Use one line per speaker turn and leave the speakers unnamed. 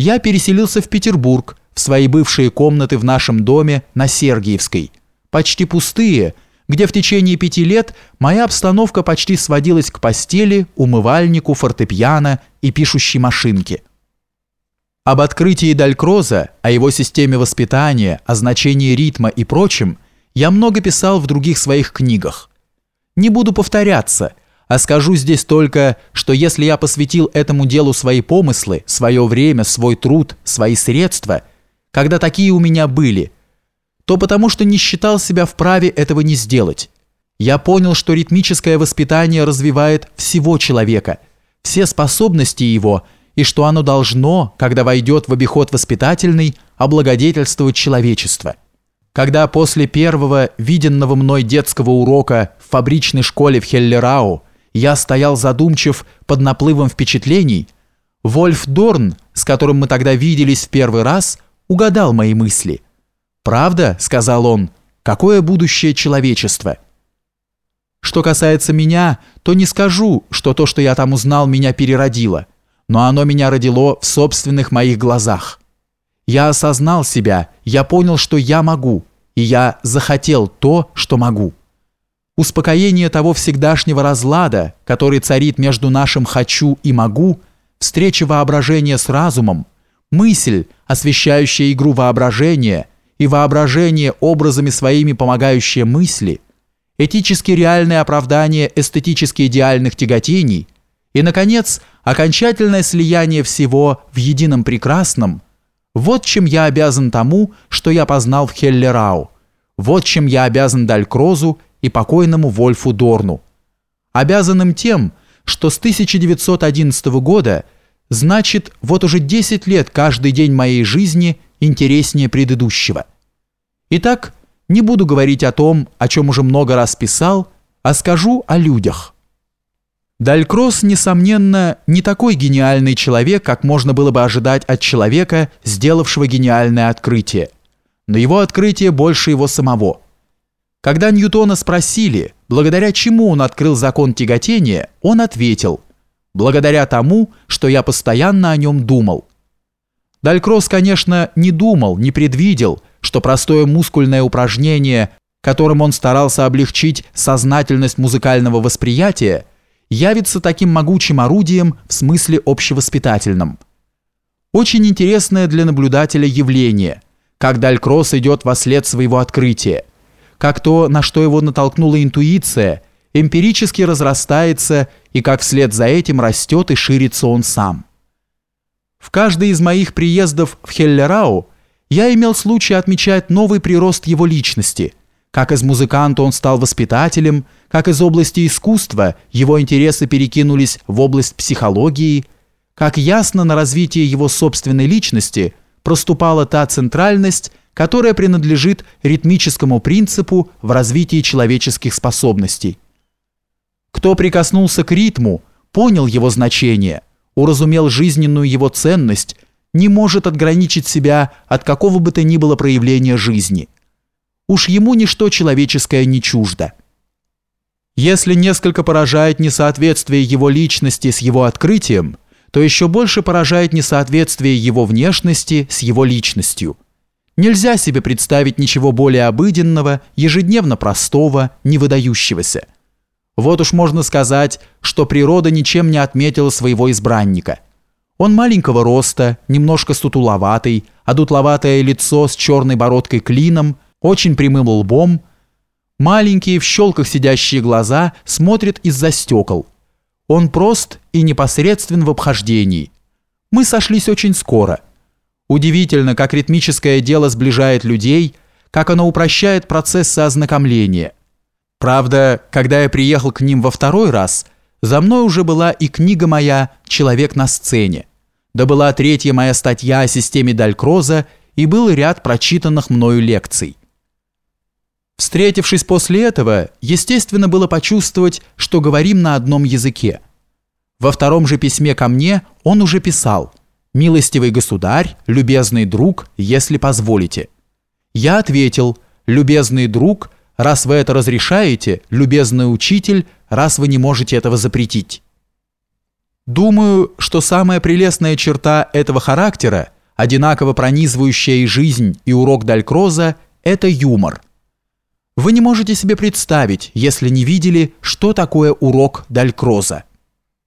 я переселился в Петербург, в свои бывшие комнаты в нашем доме на Сергиевской, почти пустые, где в течение пяти лет моя обстановка почти сводилась к постели, умывальнику, фортепиано и пишущей машинке. Об открытии Далькроза, о его системе воспитания, о значении ритма и прочем я много писал в других своих книгах. Не буду повторяться, а скажу здесь только, что если я посвятил этому делу свои помыслы, свое время, свой труд, свои средства, когда такие у меня были, то потому что не считал себя вправе этого не сделать. Я понял, что ритмическое воспитание развивает всего человека, все способности его – и что оно должно, когда войдет в обиход воспитательный, облагодетельствовать человечество. Когда после первого виденного мной детского урока в фабричной школе в Хеллерау я стоял задумчив под наплывом впечатлений, Вольф Дорн, с которым мы тогда виделись в первый раз, угадал мои мысли. «Правда?» – сказал он. «Какое будущее человечества?» Что касается меня, то не скажу, что то, что я там узнал, меня переродило – но оно меня родило в собственных моих глазах. Я осознал себя, я понял, что я могу, и я захотел то, что могу. Успокоение того всегдашнего разлада, который царит между нашим «хочу» и «могу», встреча воображения с разумом, мысль, освещающая игру воображения, и воображение образами своими помогающие мысли, этически реальное оправдание эстетически идеальных тяготений – и, наконец, окончательное слияние всего в едином прекрасном – вот чем я обязан тому, что я познал в Хеллерау. Вот чем я обязан Далькрозу и покойному Вольфу Дорну. Обязан им тем, что с 1911 года, значит, вот уже 10 лет каждый день моей жизни интереснее предыдущего. Итак, не буду говорить о том, о чем уже много раз писал, а скажу о людях. Далькросс, несомненно, не такой гениальный человек, как можно было бы ожидать от человека, сделавшего гениальное открытие. Но его открытие больше его самого. Когда Ньютона спросили, благодаря чему он открыл закон тяготения, он ответил «благодаря тому, что я постоянно о нем думал». Далькросс, конечно, не думал, не предвидел, что простое мускульное упражнение, которым он старался облегчить сознательность музыкального восприятия, явится таким могучим орудием в смысле общевоспитательном. Очень интересное для наблюдателя явление, как Далькросс идет во след своего открытия, как то, на что его натолкнула интуиция, эмпирически разрастается и как вслед за этим растет и ширится он сам. В каждый из моих приездов в Хеллерау я имел случай отмечать новый прирост его личности – как из музыканта он стал воспитателем, как из области искусства его интересы перекинулись в область психологии, как ясно на развитие его собственной личности проступала та центральность, которая принадлежит ритмическому принципу в развитии человеческих способностей. Кто прикоснулся к ритму, понял его значение, уразумел жизненную его ценность, не может отграничить себя от какого бы то ни было проявления жизни – Уж ему ничто человеческое не чуждо. Если несколько поражает несоответствие его личности с его открытием, то еще больше поражает несоответствие его внешности с его личностью. Нельзя себе представить ничего более обыденного, ежедневно простого, не выдающегося. Вот уж можно сказать, что природа ничем не отметила своего избранника. Он маленького роста, немножко сутуловатый, а дутловатое лицо с черной бородкой клином – очень прямым лбом, маленькие в щелках сидящие глаза смотрят из-за стекол. Он прост и непосредствен в обхождении. Мы сошлись очень скоро. Удивительно, как ритмическое дело сближает людей, как оно упрощает процессы ознакомления. Правда, когда я приехал к ним во второй раз, за мной уже была и книга моя «Человек на сцене», да была третья моя статья о системе Далькроза и был ряд прочитанных мною лекций. Встретившись после этого, естественно было почувствовать, что говорим на одном языке. Во втором же письме ко мне он уже писал «Милостивый государь, любезный друг, если позволите». Я ответил «Любезный друг, раз вы это разрешаете, любезный учитель, раз вы не можете этого запретить». Думаю, что самая прелестная черта этого характера, одинаково пронизывающая и жизнь, и урок Далькроза, это юмор. Вы не можете себе представить, если не видели, что такое урок Далькроза.